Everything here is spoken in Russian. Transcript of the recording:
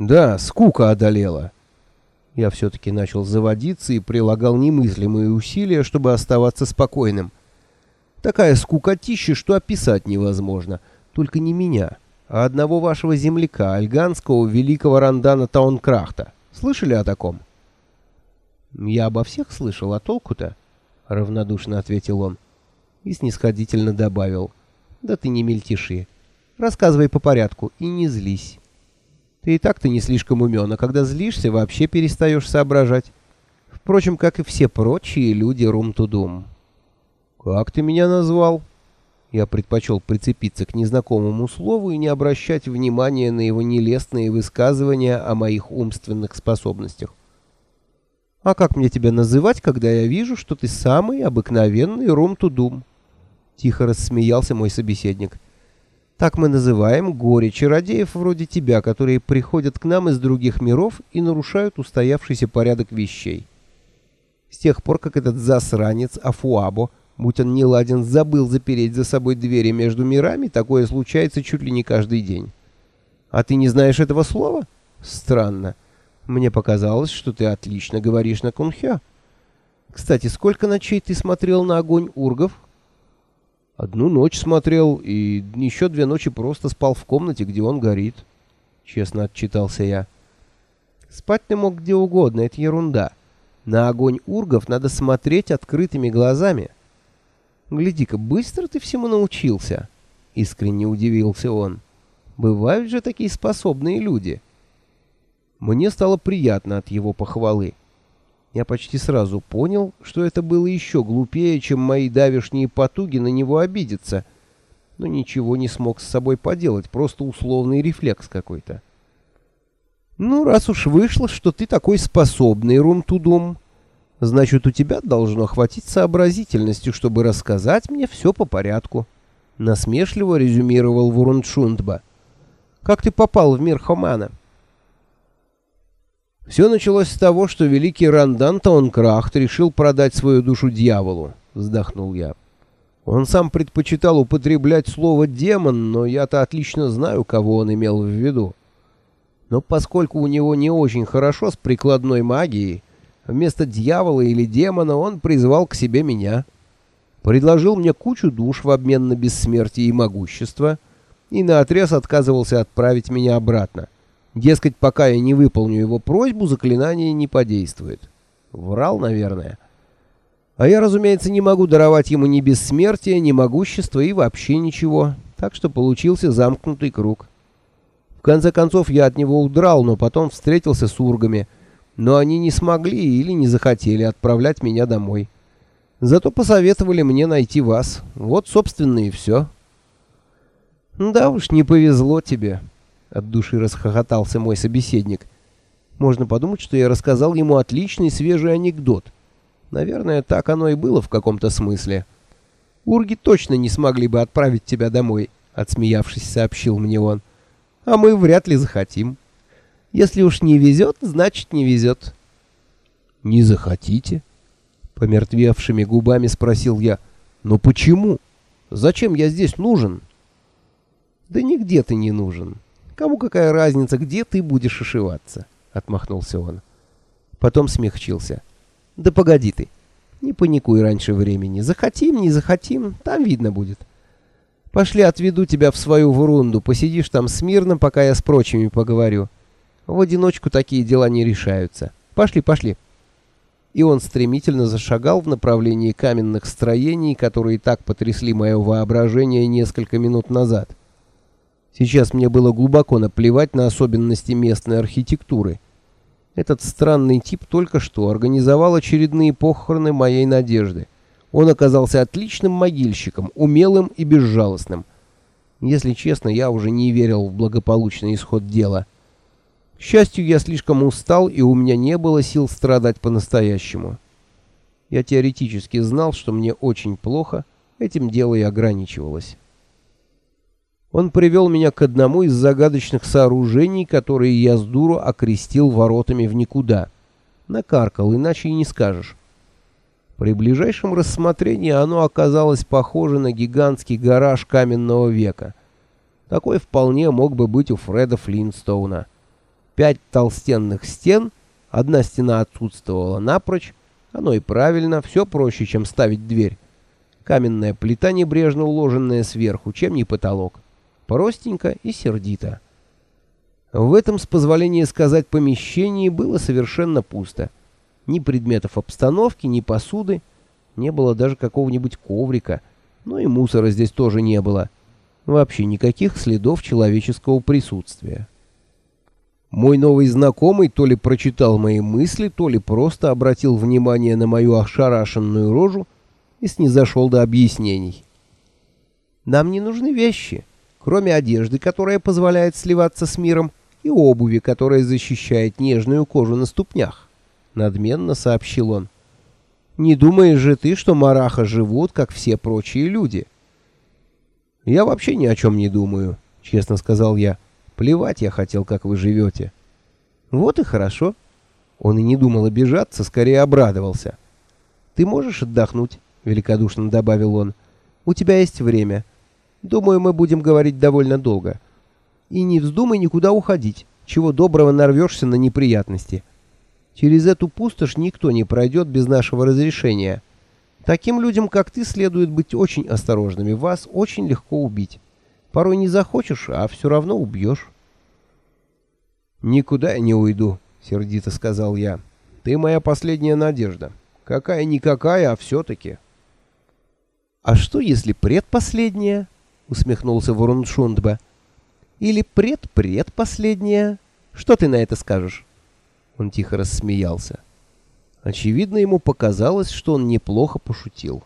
Да, скука одолела. Я все-таки начал заводиться и прилагал немыслимые усилия, чтобы оставаться спокойным. Такая скукотища, что описать невозможно. Только не меня, а одного вашего земляка, альганского великого Рандана Таункрахта. Слышали о таком? Я обо всех слышал, а толку-то? Равнодушно ответил он и снисходительно добавил. Да ты не мельтеши. Рассказывай по порядку и не злись. Ты и так-то не слишком умен, а когда злишься, вообще перестаешь соображать. Впрочем, как и все прочие люди Рум-Тудум. «Как ты меня назвал?» Я предпочел прицепиться к незнакомому слову и не обращать внимания на его нелестные высказывания о моих умственных способностях. «А как мне тебя называть, когда я вижу, что ты самый обыкновенный Рум-Тудум?» Тихо рассмеялся мой собеседник. Так мы называем горе-чародеев вроде тебя, которые приходят к нам из других миров и нарушают устоявшийся порядок вещей. С тех пор, как этот засранец Афуабо, будь он не ладен, забыл запереть за собой двери между мирами, такое случается чуть ли не каждый день. А ты не знаешь этого слова? Странно. Мне показалось, что ты отлично говоришь на кунхё. Кстати, сколько ночей ты смотрел на огонь ургов? Одну ночь смотрел и еще две ночи просто спал в комнате, где он горит. Честно отчитался я. Спать ты мог где угодно, это ерунда. На огонь ургов надо смотреть открытыми глазами. Гляди-ка, быстро ты всему научился. Искренне удивился он. Бывают же такие способные люди. Мне стало приятно от его похвалы. Я почти сразу понял, что это было еще глупее, чем мои давешние потуги на него обидеться. Но ничего не смог с собой поделать, просто условный рефлекс какой-то. «Ну, раз уж вышло, что ты такой способный, Рунтудум, значит, у тебя должно хватить сообразительности, чтобы рассказать мне все по порядку», — насмешливо резюмировал Вуруншундба. «Как ты попал в мир Хомана?» Все началось с того, что великий Рандан Таункрахт решил продать свою душу дьяволу, вздохнул я. Он сам предпочитал употреблять слово «демон», но я-то отлично знаю, кого он имел в виду. Но поскольку у него не очень хорошо с прикладной магией, вместо дьявола или демона он призвал к себе меня. Предложил мне кучу душ в обмен на бессмертие и могущество, и наотрез отказывался отправить меня обратно. Дескать, пока я не выполню его просьбу, заклинание не подействует. Врал, наверное. А я, разумеется, не могу даровать ему ни бессмертия, ни могущества и вообще ничего. Так что получился замкнутый круг. В конце концов, я от него удрал, но потом встретился с ургами. Но они не смогли или не захотели отправлять меня домой. Зато посоветовали мне найти вас. Вот, собственно, и все. Да уж, не повезло тебе. От души расхохотался мой собеседник. Можно подумать, что я рассказал ему отличный свежий анекдот. Наверное, так оно и было в каком-то смысле. Урги точно не смогли бы отправить тебя домой, отсмеявшись, сообщил мне он. А мы вряд ли захотим. Если уж не везет, значит не везет. Не захотите? Помертвевшими губами спросил я. Но почему? Зачем я здесь нужен? Да нигде ты не нужен. Кому какая разница, где ты будешь ошиваться? Отмахнулся он. Потом смягчился. Да погоди ты. Не паникуй раньше времени. Захотим, не захотим, там видно будет. Пошли отведу тебя в свою врунду, посидишь там смирно, пока я с прочими поговорю. В одиночку такие дела не решаются. Пошли, пошли. И он стремительно зашагал в направлении каменных строений, которые так потрясли мое воображение несколько минут назад. Сейчас мне было глубоко наплевать на особенности местной архитектуры. Этот странный тип только что организовал очередные похороны моей надежды. Он оказался отличным могильщиком, умелым и безжалостным. Если честно, я уже не верил в благополучный исход дела. К счастью, я слишком устал, и у меня не было сил страдать по-настоящему. Я теоретически знал, что мне очень плохо, этим дело и ограничивалось. Он привел меня к одному из загадочных сооружений, которые я с дуру окрестил воротами в никуда. Накаркал, иначе и не скажешь. При ближайшем рассмотрении оно оказалось похоже на гигантский гараж каменного века. Такой вполне мог бы быть у Фреда Флинстоуна. Пять толстенных стен, одна стена отсутствовала напрочь, оно и правильно, все проще, чем ставить дверь. Каменная плита, небрежно уложенная сверху, чем не потолок. Простенько и сердито. В этом, с позволения сказать, помещении было совершенно пусто. Ни предметов обстановки, ни посуды, не было даже какого-нибудь коврика, но и мусора здесь тоже не было. Вообще никаких следов человеческого присутствия. Мой новый знакомый то ли прочитал мои мысли, то ли просто обратил внимание на мою ошарашенную рожу и снизошел до объяснений. «Нам не нужны вещи, кроме одежды, которая позволяет сливаться с миром, и обуви, которая защищает нежную кожу на ступнях», — надменно сообщил он. «Не думаешь же ты, что мараха живут, как все прочие люди?» «Я вообще ни о чем не думаю», — честно сказал я. Плевать я хотел, как вы живете. Вот и хорошо. Он и не думал обижаться, скорее обрадовался. Ты можешь отдохнуть, великодушно добавил он. У тебя есть время. Думаю, мы будем говорить довольно долго. И не вздумай никуда уходить, чего доброго нарвешься на неприятности. Через эту пустошь никто не пройдет без нашего разрешения. Таким людям, как ты, следует быть очень осторожными. Вас очень легко убить. Порой не захочешь, а все равно убьешь. «Никуда я не уйду», — сердито сказал я. «Ты моя последняя надежда. Какая-никакая, а все-таки». «А что, если предпоследняя?» — усмехнулся Вуруншундба. «Или предпредпоследняя? Что ты на это скажешь?» Он тихо рассмеялся. Очевидно, ему показалось, что он неплохо пошутил.